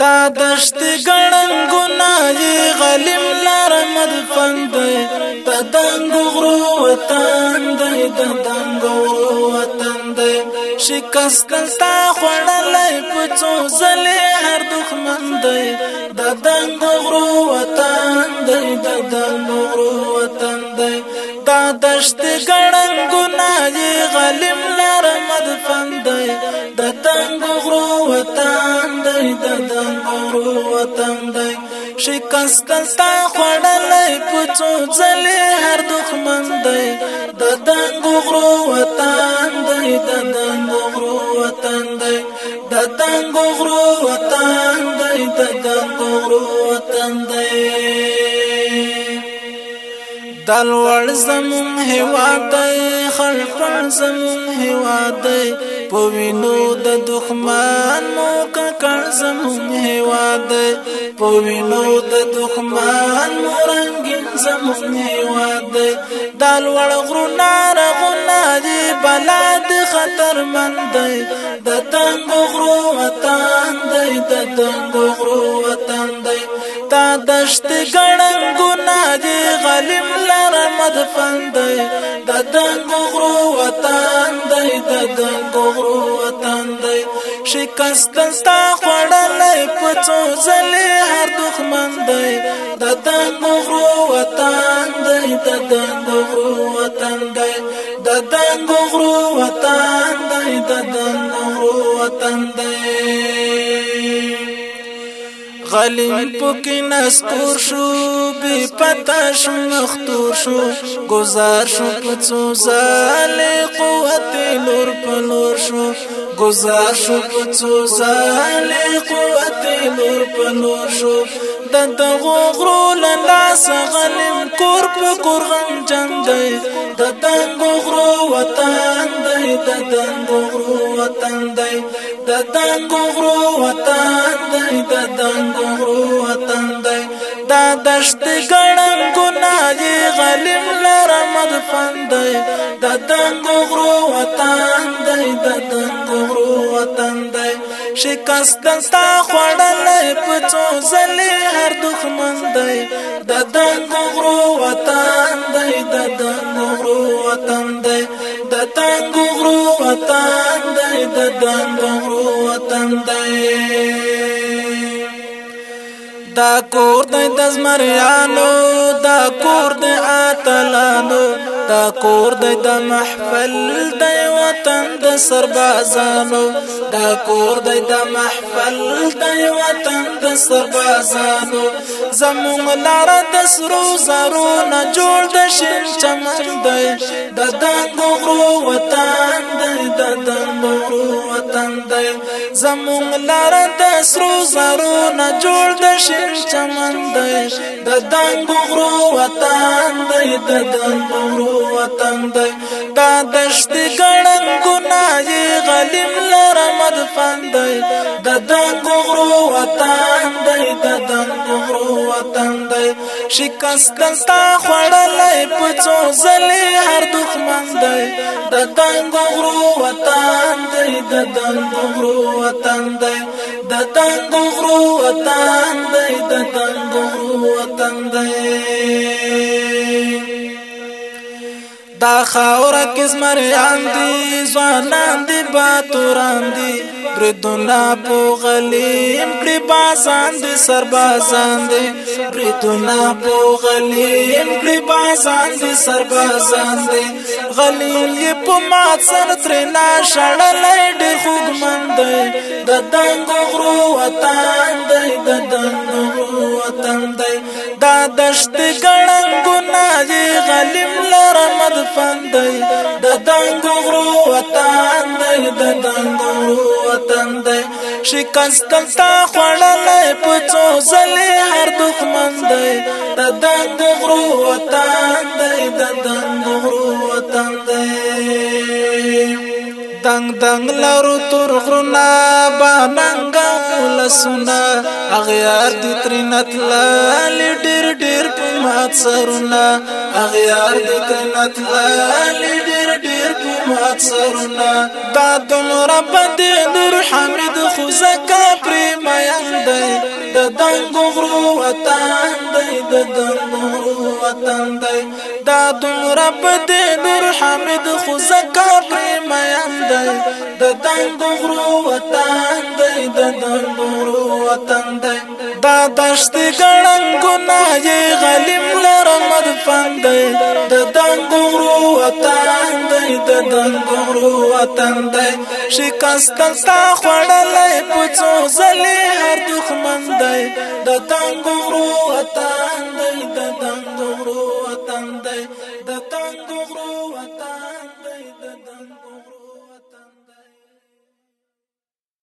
دا دشت ګړن ګناي غلیم نرم دفند د دنګ غرو وطن د دنګ غرو وطن د شکست تا خړلې پڅو زلې هر دښمن دی د دنګ غرو وطن د دنګ غرو وطن دی دا دشت ګړن ګناي غلیم نرم دفند د دنګ غرو وطن د دنګ مورو وطن دی شکست کلتا خوړلې پڅو ځلې هر دښمن دی د دنګو غرو وطن دی د دنګو غرو وطن دی د دنګو غرو وطن دی د دنګو غرو وطن دی دل ور زمون هوا دی خلق پر زمون هوا دی پوینو د دښمن مو کړ زمون هوا دی پوینو د دښمن مو رنگین زمون هوا دی دل ور غرونه رغونه دی بلاد خطر مند دی د تنگ غرو وطن دی د تنگ غرو وطن دی تا دشت ګړنګونه دی غلیم د فندې د دنګو غرو وطن دی د دنګو غرو وطن دی شکست ستا خړلې پڅو زلې هر دښمن دی د دنګو غرو وطن دی د دنګو غرو وطن دی د دنګو غرو وطن دی د دنګو غرو وطن دی قلم پکې نسکور شو بی پتا شو مختور شو گزار شو پڅو زاله قوت نور په نور شو گزار شو پڅو زاله قوت نور په نور شو د دغه غرو لاس غلم کور په کور غم جنگ دی د دغه غرو وطن د دنګو غرو وطن دی د دنګو غرو وطن دی د دنګو غرو وطن دی دا دشت ګڼم ګناه غلیم لره مدفن دی د دنګو غرو وطن دی د دنګو غرو وطن دی شکست دستا خوړلې پڅو زلې هر دښمن دی د دنګو غرو وطن دی د دنګو غرو وطن دی د تنګو غرو وطن دی د تنګو غرو وطن دی دا کور دی د زمریانو دا کور دی اتلانو دا کور دی د محفل دی وطن د سربازانو دا کور دی د محفل دی وطن د سربازانو زمون لار د سرو زرو نه جوړ د شین چمن دی د دنګو غرو وطن دی د دنګو غرو وطن دی زمون لار د سرو زرو نه جوړ د شین چمن دی د دنګو غرو وطن دی د دنګو غرو وطن دی دا دشت ګڼن ګناي غلیم لره مدفن دی د دنګ غرو وطن دی د دنګ غرو وطن دی شکست تا خړلې پڅو زلې هر دښمن دی د دنګ غرو وطن دی د دنګ غرو وطن دی د دنګ غرو وطن دی د دنګ غرو وطن دی دا خاور کز مریان دی زوانان دی باتوران دی بریدونا پو غلیم کری بازان دی سر بازان دی بریدونا پو غلیم کری بازان دی سر بازان دی غلیل یہ پو مات سن ترینا شڑا لائی دی خوگ من دی دا دنگ غرو وطان دی دا دنگ غرو وطان دی دا دشت گڑنگو نای غلیم لائی یاد فندای د دنګو غرو وطن دی د دنګو غرو وطن دی شکست تا خړلې پڅو زلې هر دښمن دی د دنګو غرو وطن دی د دنګو غرو وطن دی دنګ دنګ لارو تور غرونه باننګ لسونه اغیار دي ترنت لاله ډېر ډېر په مات سرونه اغیار د جنت لالي ډېر ډېر قومات سرونه دا دومره بد نور حمید خو زکه پرې میان دی د دنګو غرو وطن دی د دنګو وطن دی دا دومره بد نور حمید خو زکه پرې میان دی د دنګو غرو وطن دی د دنګو وطن دی دا دشت ګړن ګناي غلیم لرم دفن دی د دنګو ورو وطن دی د دنګو ورو وطن دی شکست تا خوړلې پڅو زلي هر دښمن دی د دنګو ورو وطن